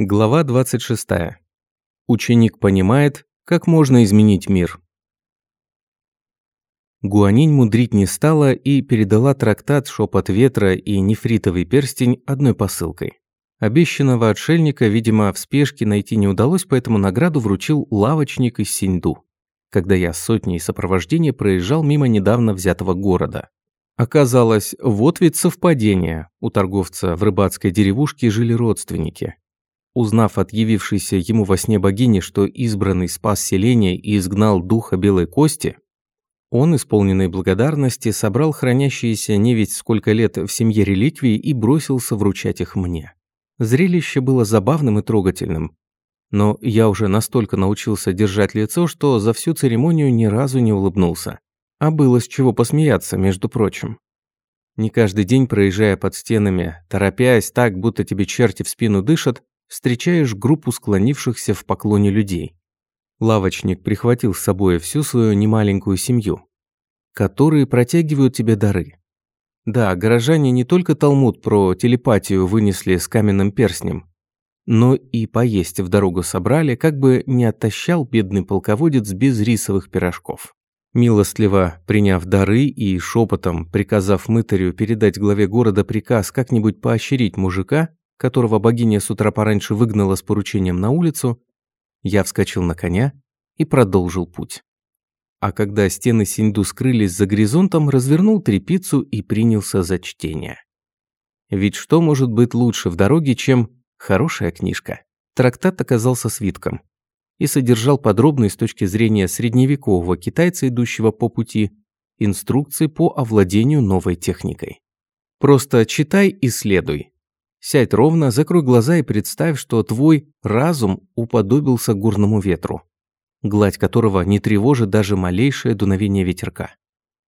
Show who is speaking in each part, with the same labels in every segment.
Speaker 1: Глава 26. Ученик понимает, как можно изменить мир. Гуанинь мудрить не стала и передала трактат «Шепот ветра» и нефритовый перстень одной посылкой. Обещанного отшельника, видимо, в спешке найти не удалось, поэтому награду вручил лавочник из Синьду, когда я с сотней сопровождения проезжал мимо недавно взятого города. Оказалось, вот ведь совпадение. У торговца в рыбацкой деревушке жили родственники. Узнав от явившейся ему во сне богини, что избранный спас селение и изгнал духа белой кости, он, исполненный благодарности, собрал хранящиеся не ведь сколько лет в семье реликвии и бросился вручать их мне. Зрелище было забавным и трогательным. Но я уже настолько научился держать лицо, что за всю церемонию ни разу не улыбнулся. А было с чего посмеяться, между прочим. Не каждый день, проезжая под стенами, торопясь так, будто тебе черти в спину дышат, встречаешь группу склонившихся в поклоне людей. Лавочник прихватил с собой всю свою немаленькую семью, которые протягивают тебе дары. Да, горожане не только Талмуд про телепатию вынесли с каменным перстнем, но и поесть в дорогу собрали, как бы не оттащал бедный полководец без рисовых пирожков. Милостливо приняв дары и шепотом приказав мытарю передать главе города приказ как-нибудь поощрить мужика, которого богиня с утра пораньше выгнала с поручением на улицу, я вскочил на коня и продолжил путь. А когда стены Синьду скрылись за горизонтом, развернул трепицу и принялся за чтение. Ведь что может быть лучше в дороге, чем хорошая книжка? Трактат оказался свитком и содержал подробные с точки зрения средневекового китайца, идущего по пути, инструкции по овладению новой техникой. Просто читай и следуй, Сядь ровно, закрой глаза и представь, что твой разум уподобился горному ветру, гладь которого не тревожит даже малейшее дуновение ветерка.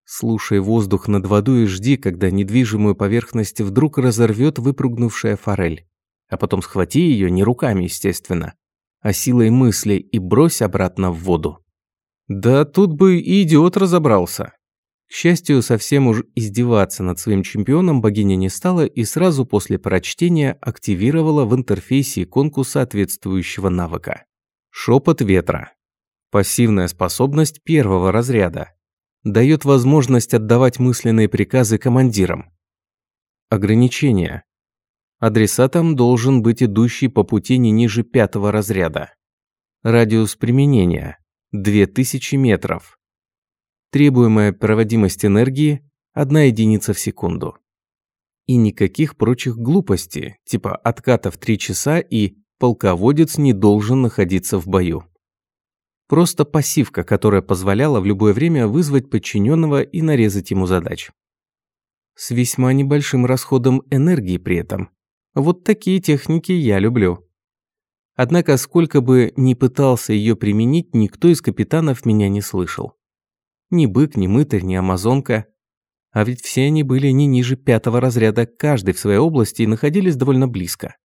Speaker 1: Слушай воздух над водой и жди, когда недвижимую поверхность вдруг разорвет выпрыгнувшая форель. А потом схвати ее не руками, естественно, а силой мысли и брось обратно в воду. Да тут бы и идиот разобрался. К счастью, совсем уж издеваться над своим чемпионом богиня не стала и сразу после прочтения активировала в интерфейсе иконку соответствующего навыка. Шепот ветра. Пассивная способность первого разряда. Дает возможность отдавать мысленные приказы командирам. Ограничение. Адресатом должен быть идущий по пути не ниже пятого разряда. Радиус применения – 2000 метров. Требуемая проводимость энергии – одна единица в секунду. И никаких прочих глупостей, типа отката в 3 часа и полководец не должен находиться в бою. Просто пассивка, которая позволяла в любое время вызвать подчиненного и нарезать ему задач. С весьма небольшим расходом энергии при этом. Вот такие техники я люблю. Однако, сколько бы ни пытался ее применить, никто из капитанов меня не слышал. Ни бык, ни мытарь, ни амазонка. А ведь все они были не ниже пятого разряда, каждый в своей области и находились довольно близко.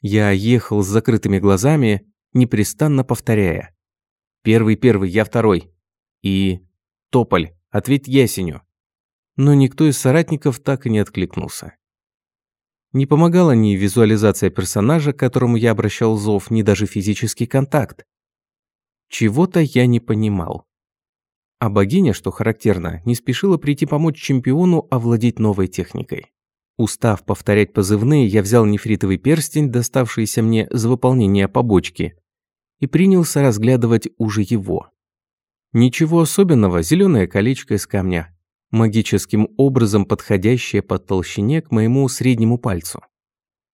Speaker 1: Я ехал с закрытыми глазами, непрестанно повторяя. «Первый, первый, я второй». И «Тополь, ответь ясеню». Но никто из соратников так и не откликнулся. Не помогала ни визуализация персонажа, к которому я обращал зов, ни даже физический контакт. Чего-то я не понимал. А богиня, что характерно, не спешила прийти помочь чемпиону овладеть новой техникой. Устав повторять позывные, я взял нефритовый перстень, доставшийся мне за выполнение побочки, и принялся разглядывать уже его. Ничего особенного, зеленое колечко из камня, магическим образом подходящее по толщине к моему среднему пальцу.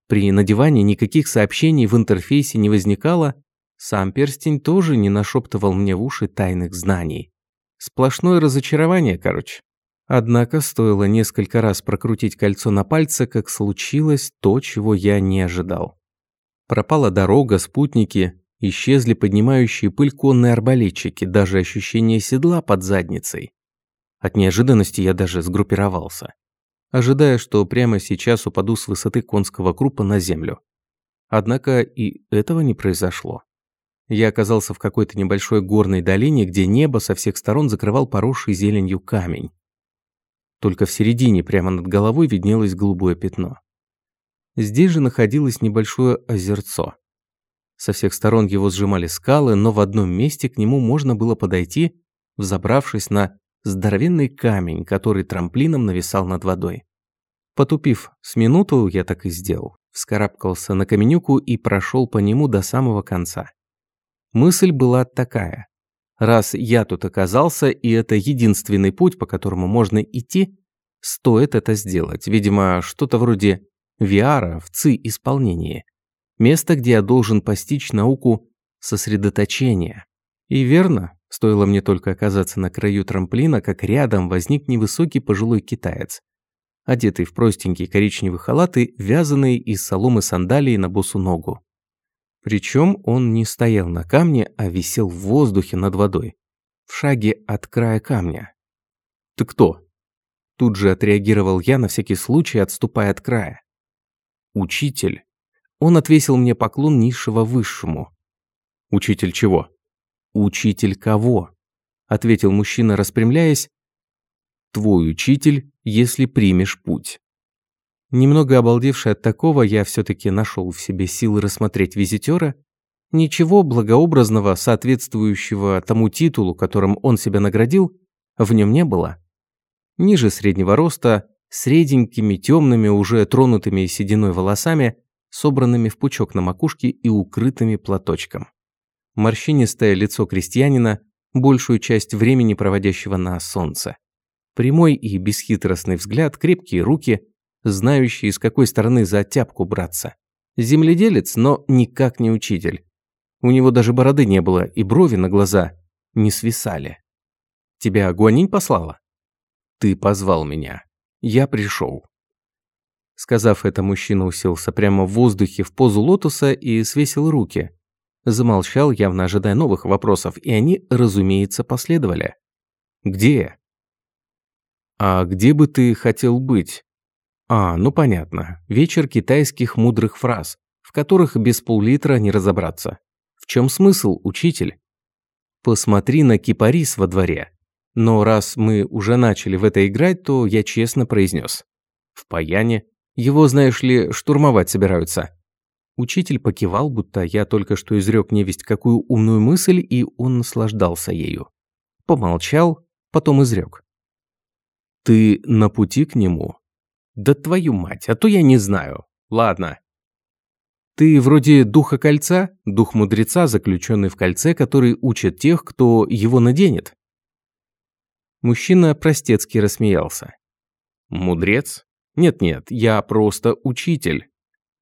Speaker 1: При надевании никаких сообщений в интерфейсе не возникало, сам перстень тоже не нашептывал мне в уши тайных знаний. Сплошное разочарование, короче. Однако стоило несколько раз прокрутить кольцо на пальце, как случилось то, чего я не ожидал. Пропала дорога, спутники, исчезли поднимающие пыль конные арбалетчики, даже ощущение седла под задницей. От неожиданности я даже сгруппировался, ожидая, что прямо сейчас упаду с высоты конского крупа на землю. Однако и этого не произошло. Я оказался в какой-то небольшой горной долине, где небо со всех сторон закрывал поросший зеленью камень. Только в середине, прямо над головой, виднелось голубое пятно. Здесь же находилось небольшое озерцо. Со всех сторон его сжимали скалы, но в одном месте к нему можно было подойти, взобравшись на здоровенный камень, который трамплином нависал над водой. Потупив с минуту, я так и сделал. Вскарабкался на каменюку и прошел по нему до самого конца. Мысль была такая. Раз я тут оказался, и это единственный путь, по которому можно идти, стоит это сделать. Видимо, что-то вроде VR в ЦИ-исполнении. Место, где я должен постичь науку сосредоточения. И верно, стоило мне только оказаться на краю трамплина, как рядом возник невысокий пожилой китаец одетый в простенькие коричневые халаты, вязаные из соломы сандалии на босу ногу. Причем он не стоял на камне, а висел в воздухе над водой, в шаге от края камня. «Ты кто?» Тут же отреагировал я на всякий случай, отступая от края. «Учитель». Он отвесил мне поклон низшего высшему. «Учитель чего?» «Учитель кого?» Ответил мужчина, распрямляясь, твой учитель, если примешь путь. Немного обалдевший от такого, я все-таки нашел в себе силы рассмотреть визитера. Ничего благообразного, соответствующего тому титулу, которым он себя наградил, в нем не было. Ниже среднего роста, с реденькими, темными, уже тронутыми сединой волосами, собранными в пучок на макушке и укрытыми платочком. Морщинистое лицо крестьянина, большую часть времени проводящего на солнце. Прямой и бесхитростный взгляд, крепкие руки, знающие, с какой стороны за тяпку браться. Земледелец, но никак не учитель. У него даже бороды не было, и брови на глаза не свисали. Тебя Гуанинь послала? Ты позвал меня. Я пришел. Сказав это, мужчина уселся прямо в воздухе в позу лотоса и свесил руки. Замолчал, явно ожидая новых вопросов, и они, разумеется, последовали. «Где?» «А где бы ты хотел быть?» «А, ну понятно. Вечер китайских мудрых фраз, в которых без пол-литра не разобраться. В чем смысл, учитель?» «Посмотри на кипарис во дворе». Но раз мы уже начали в это играть, то я честно произнес. «В паяне. Его, знаешь ли, штурмовать собираются». Учитель покивал, будто я только что изрек невесть какую умную мысль, и он наслаждался ею. Помолчал, потом изрек. Ты на пути к нему? Да твою мать, а то я не знаю. Ладно. Ты вроде духа кольца, дух мудреца, заключенный в кольце, который учит тех, кто его наденет. Мужчина простецки рассмеялся. Мудрец? Нет-нет, я просто учитель.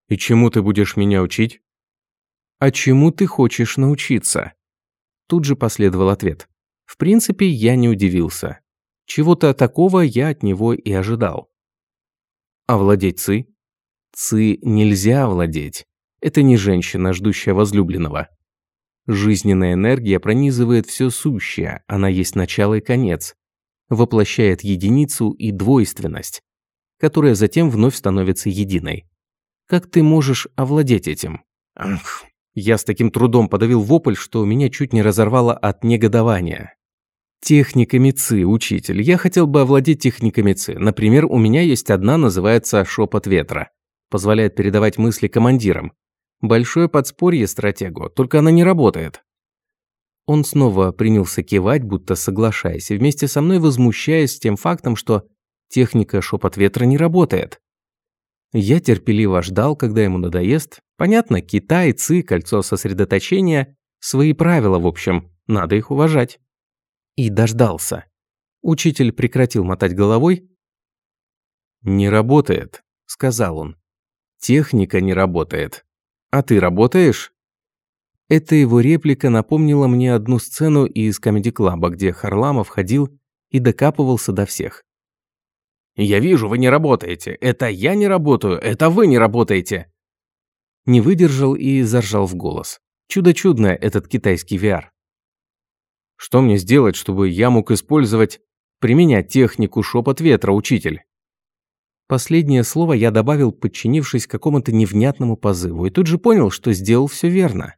Speaker 1: И чему ты будешь меня учить? А чему ты хочешь научиться? Тут же последовал ответ. В принципе, я не удивился. Чего-то такого я от него и ожидал. Овладеть Ци? Ци нельзя овладеть. Это не женщина, ждущая возлюбленного. Жизненная энергия пронизывает все сущее, она есть начало и конец. Воплощает единицу и двойственность, которая затем вновь становится единой. Как ты можешь овладеть этим? Ах, я с таким трудом подавил вопль, что меня чуть не разорвало от негодования. Техниками ЦИ, учитель. Я хотел бы овладеть техниками ЦИ. Например, у меня есть одна, называется «Шепот ветра». Позволяет передавать мысли командирам. Большое подспорье стратегу, только она не работает. Он снова принялся кивать, будто соглашаясь, и вместе со мной возмущаясь тем фактом, что техника «Шепот ветра» не работает. Я терпеливо ждал, когда ему надоест. Понятно, Китай, ЦИ, кольцо сосредоточения, свои правила, в общем, надо их уважать и дождался. Учитель прекратил мотать головой. «Не работает», — сказал он. «Техника не работает. А ты работаешь?» Эта его реплика напомнила мне одну сцену из комедий-клаба, где Харламов ходил и докапывался до всех. «Я вижу, вы не работаете. Это я не работаю, это вы не работаете!» Не выдержал и заржал в голос. Чудо-чудное этот китайский VR. Что мне сделать, чтобы я мог использовать, применять технику шепот ветра, учитель? Последнее слово я добавил, подчинившись какому-то невнятному позыву, и тут же понял, что сделал все верно.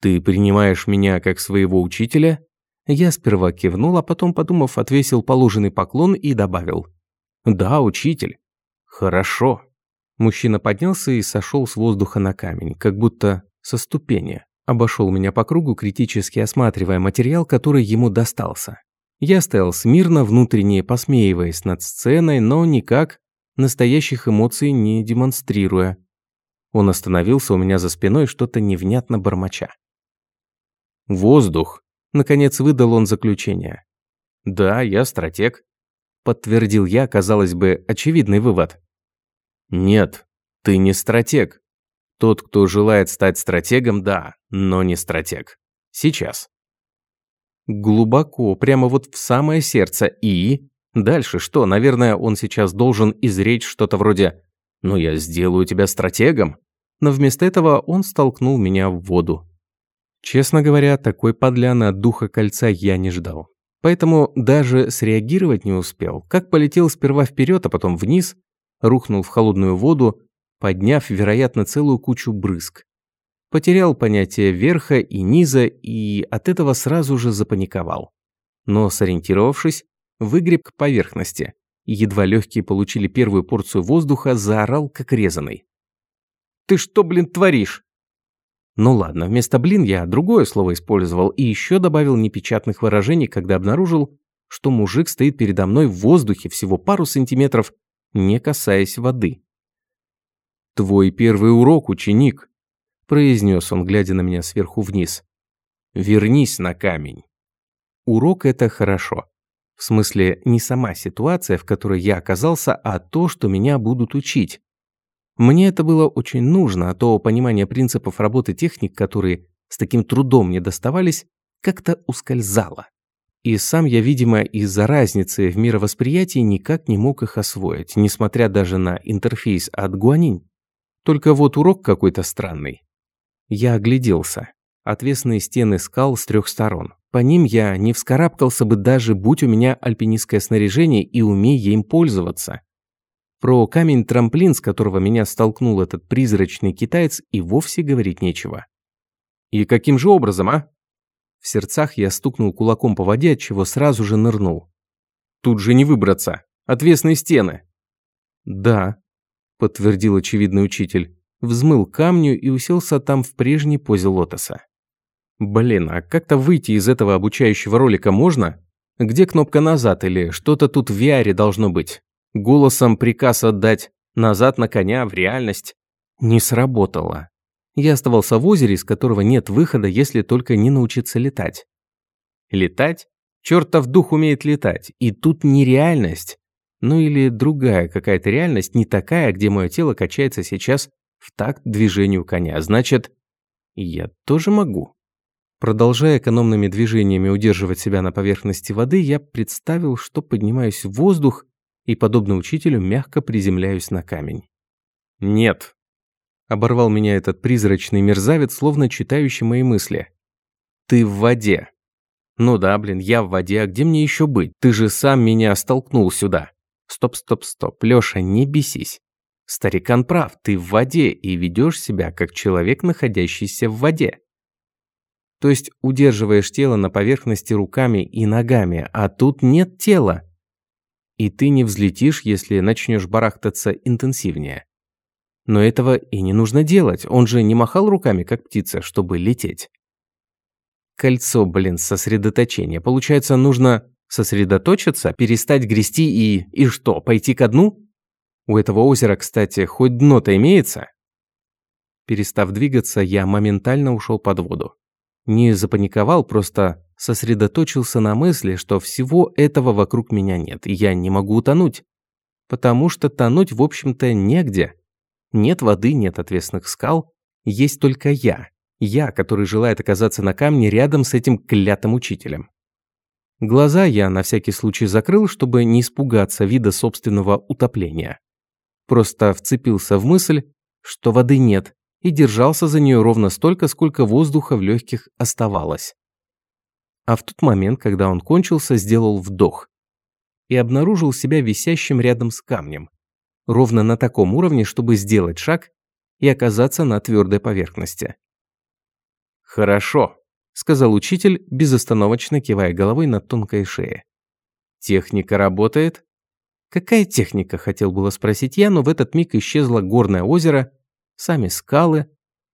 Speaker 1: «Ты принимаешь меня как своего учителя?» Я сперва кивнул, а потом, подумав, отвесил положенный поклон и добавил. «Да, учитель». «Хорошо». Мужчина поднялся и сошел с воздуха на камень, как будто со ступени. Обошел меня по кругу, критически осматривая материал, который ему достался. Я стоял смирно, внутренне посмеиваясь над сценой, но никак настоящих эмоций не демонстрируя. Он остановился у меня за спиной, что-то невнятно бормоча. «Воздух!» – наконец выдал он заключение. «Да, я стратег», – подтвердил я, казалось бы, очевидный вывод. «Нет, ты не стратег. Тот, кто желает стать стратегом, да, но не стратег. Сейчас». Глубоко, прямо вот в самое сердце и... Дальше что? Наверное, он сейчас должен изречь что-то вроде «Ну я сделаю тебя стратегом». Но вместо этого он столкнул меня в воду. Честно говоря, такой подляны от духа кольца я не ждал. Поэтому даже среагировать не успел. Как полетел сперва вперед, а потом вниз, рухнул в холодную воду, подняв, вероятно, целую кучу брызг. Потерял понятие верха и низа и от этого сразу же запаниковал. Но сориентировавшись, выгреб к поверхности. Едва легкие получили первую порцию воздуха, заорал как резаный. «Ты что, блин, творишь?» Ну ладно, вместо «блин» я другое слово использовал и еще добавил непечатных выражений, когда обнаружил, что мужик стоит передо мной в воздухе всего пару сантиметров, не касаясь воды. «Твой первый урок, ученик», – произнес он, глядя на меня сверху вниз. «Вернись на камень». Урок – это хорошо. В смысле, не сама ситуация, в которой я оказался, а то, что меня будут учить. Мне это было очень нужно, а то понимание принципов работы техник, которые с таким трудом мне доставались, как-то ускользало. И сам я, видимо, из-за разницы в мировосприятии никак не мог их освоить, несмотря даже на интерфейс от Гуанинь. Только вот урок какой-то странный. Я огляделся. Отвесные стены скал с трех сторон. По ним я не вскарабкался бы даже, будь у меня альпинистское снаряжение и умея им пользоваться. Про камень-трамплин, с которого меня столкнул этот призрачный китаец, и вовсе говорить нечего. «И каким же образом, а?» В сердцах я стукнул кулаком по воде, от чего сразу же нырнул. «Тут же не выбраться. Отвесные стены». «Да», – подтвердил очевидный учитель. Взмыл камню и уселся там в прежней позе лотоса. «Блин, а как-то выйти из этого обучающего ролика можно? Где кнопка «назад» или что-то тут в VR должно быть?» Голосом приказ отдать назад на коня в реальность не сработало. Я оставался в озере, из которого нет выхода, если только не научиться летать. Летать? Чертов дух умеет летать. И тут не реальность. Ну или другая какая-то реальность, не такая, где мое тело качается сейчас в такт движению коня. Значит, я тоже могу. Продолжая экономными движениями удерживать себя на поверхности воды, я представил, что поднимаюсь в воздух и, подобно учителю, мягко приземляюсь на камень. «Нет», – оборвал меня этот призрачный мерзавец, словно читающий мои мысли. «Ты в воде». «Ну да, блин, я в воде, а где мне еще быть? Ты же сам меня столкнул сюда». «Стоп, стоп, стоп, Леша, не бесись. Старикан прав, ты в воде и ведешь себя как человек, находящийся в воде. То есть удерживаешь тело на поверхности руками и ногами, а тут нет тела. И ты не взлетишь, если начнешь барахтаться интенсивнее. Но этого и не нужно делать, он же не махал руками, как птица, чтобы лететь. Кольцо, блин, сосредоточение. Получается, нужно сосредоточиться, перестать грести и... И что, пойти ко дну? У этого озера, кстати, хоть дно-то имеется? Перестав двигаться, я моментально ушел под воду. Не запаниковал, просто сосредоточился на мысли, что всего этого вокруг меня нет, и я не могу утонуть. Потому что тонуть, в общем-то, негде. Нет воды, нет отвесных скал, есть только я. Я, который желает оказаться на камне рядом с этим клятым учителем. Глаза я на всякий случай закрыл, чтобы не испугаться вида собственного утопления. Просто вцепился в мысль, что воды нет, и держался за нее ровно столько, сколько воздуха в легких оставалось а в тот момент, когда он кончился, сделал вдох и обнаружил себя висящим рядом с камнем, ровно на таком уровне, чтобы сделать шаг и оказаться на твердой поверхности. «Хорошо», – сказал учитель, безостановочно кивая головой на тонкой шее. «Техника работает?» «Какая техника?» – хотел было спросить я, но в этот миг исчезло горное озеро, сами скалы,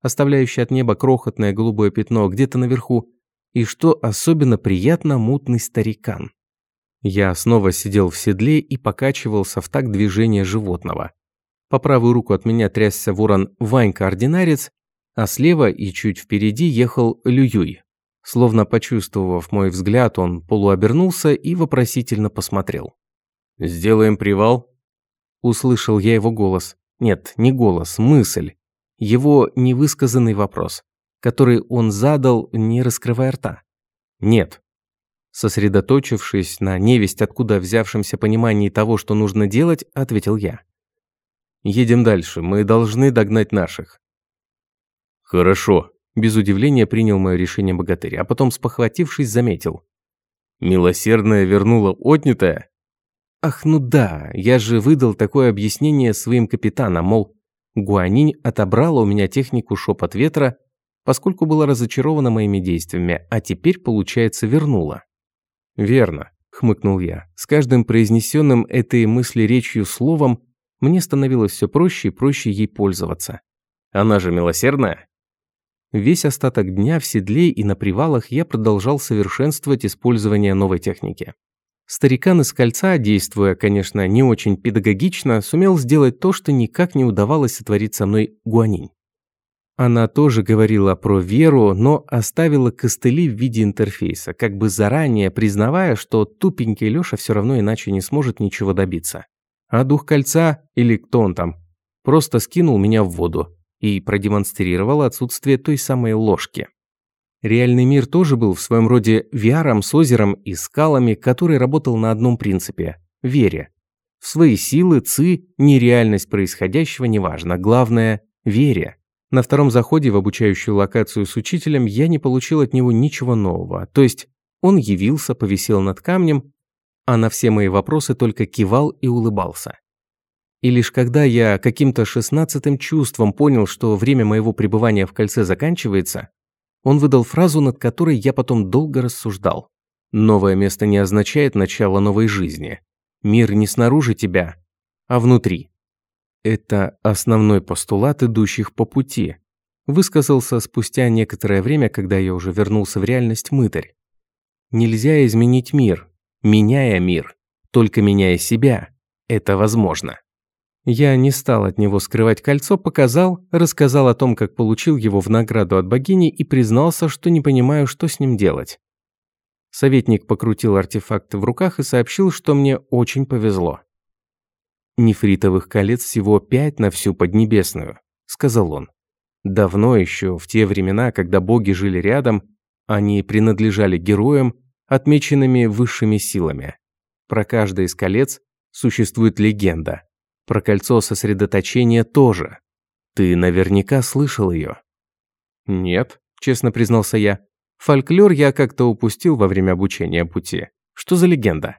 Speaker 1: оставляющий от неба крохотное голубое пятно где-то наверху, и что особенно приятно, мутный старикан. Я снова сидел в седле и покачивался в такт движения животного. По правую руку от меня трясся ворон Ванька-ординарец, а слева и чуть впереди ехал Лююй. Словно почувствовав мой взгляд, он полуобернулся и вопросительно посмотрел. «Сделаем привал?» Услышал я его голос. Нет, не голос, мысль. Его невысказанный вопрос, который он задал, не раскрывая рта. «Нет». Сосредоточившись на невесть откуда взявшемся понимании того, что нужно делать, ответил я. «Едем дальше, мы должны догнать наших». «Хорошо», – без удивления принял мое решение богатырь, а потом, спохватившись, заметил. «Милосердная вернула отнятое?» Ах, ну да, я же выдал такое объяснение своим капитанам, мол, Гуанинь отобрала у меня технику шепот ветра, поскольку была разочарована моими действиями, а теперь, получается, вернула. Верно, хмыкнул я. С каждым произнесенным этой мысли речью словом мне становилось все проще и проще ей пользоваться. Она же милосердная. Весь остаток дня в седле и на привалах я продолжал совершенствовать использование новой техники. Старикан из кольца, действуя, конечно, не очень педагогично, сумел сделать то, что никак не удавалось сотворить со мной Гуанинь. Она тоже говорила про веру, но оставила костыли в виде интерфейса, как бы заранее признавая, что тупенький Лёша все равно иначе не сможет ничего добиться. А дух кольца, или кто он там, просто скинул меня в воду и продемонстрировал отсутствие той самой ложки. Реальный мир тоже был в своем роде VR с озером и скалами, который работал на одном принципе – вере. В свои силы, ци, нереальность происходящего неважно, главное – вере. На втором заходе в обучающую локацию с учителем я не получил от него ничего нового, то есть он явился, повисел над камнем, а на все мои вопросы только кивал и улыбался. И лишь когда я каким-то шестнадцатым чувством понял, что время моего пребывания в кольце заканчивается, он выдал фразу, над которой я потом долго рассуждал. Новое место не означает начало новой жизни. Мир не снаружи тебя, а внутри. Это основной постулат идущих по пути. Высказался спустя некоторое время, когда я уже вернулся в реальность мытарь. Нельзя изменить мир, меняя мир. Только меняя себя, это возможно. Я не стал от него скрывать кольцо, показал, рассказал о том, как получил его в награду от богини и признался, что не понимаю, что с ним делать. Советник покрутил артефакты в руках и сообщил, что мне очень повезло. «Нефритовых колец всего пять на всю Поднебесную», — сказал он. «Давно еще, в те времена, когда боги жили рядом, они принадлежали героям, отмеченными высшими силами. Про каждое из колец существует легенда, про кольцо сосредоточения тоже. Ты наверняка слышал ее. Нет, честно признался я. Фольклор я как-то упустил во время обучения пути. Что за легенда?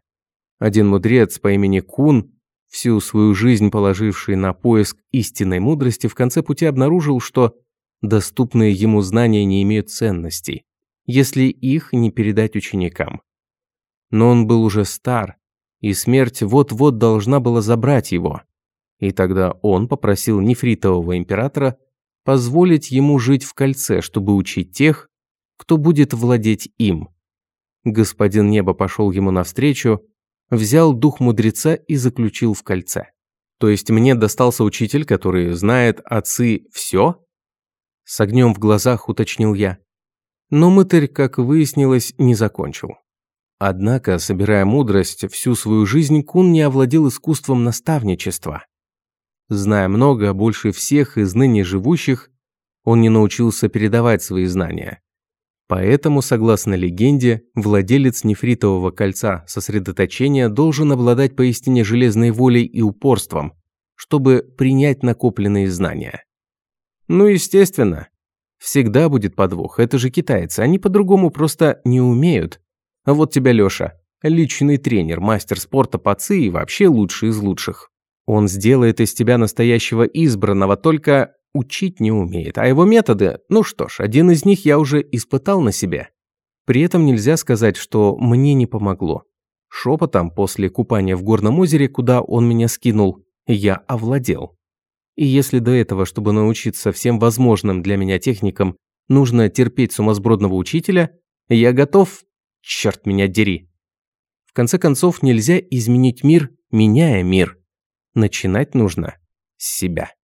Speaker 1: Один мудрец по имени Кун, всю свою жизнь положивший на поиск истинной мудрости, в конце пути обнаружил, что доступные ему знания не имеют ценностей, если их не передать ученикам. Но он был уже стар, и смерть вот-вот должна была забрать его. И тогда он попросил нефритового императора позволить ему жить в кольце, чтобы учить тех, кто будет владеть им. Господин Небо пошел ему навстречу, взял дух мудреца и заключил в кольце. То есть мне достался учитель, который знает отцы все? С огнем в глазах уточнил я. Но мытарь, как выяснилось, не закончил. Однако, собирая мудрость, всю свою жизнь Кун не овладел искусством наставничества. Зная много, больше всех из ныне живущих, он не научился передавать свои знания. Поэтому, согласно легенде, владелец нефритового кольца сосредоточения должен обладать поистине железной волей и упорством, чтобы принять накопленные знания. Ну, естественно. Всегда будет подвох, это же китайцы, они по-другому просто не умеют. А вот тебя, Лёша, личный тренер, мастер спорта по ЦИ и вообще лучший из лучших. Он сделает из тебя настоящего избранного, только учить не умеет. А его методы, ну что ж, один из них я уже испытал на себе. При этом нельзя сказать, что мне не помогло. Шепотом после купания в горном озере, куда он меня скинул, я овладел. И если до этого, чтобы научиться всем возможным для меня техникам, нужно терпеть сумасбродного учителя, я готов, черт меня дери. В конце концов, нельзя изменить мир, меняя мир. Начинать нужно с себя.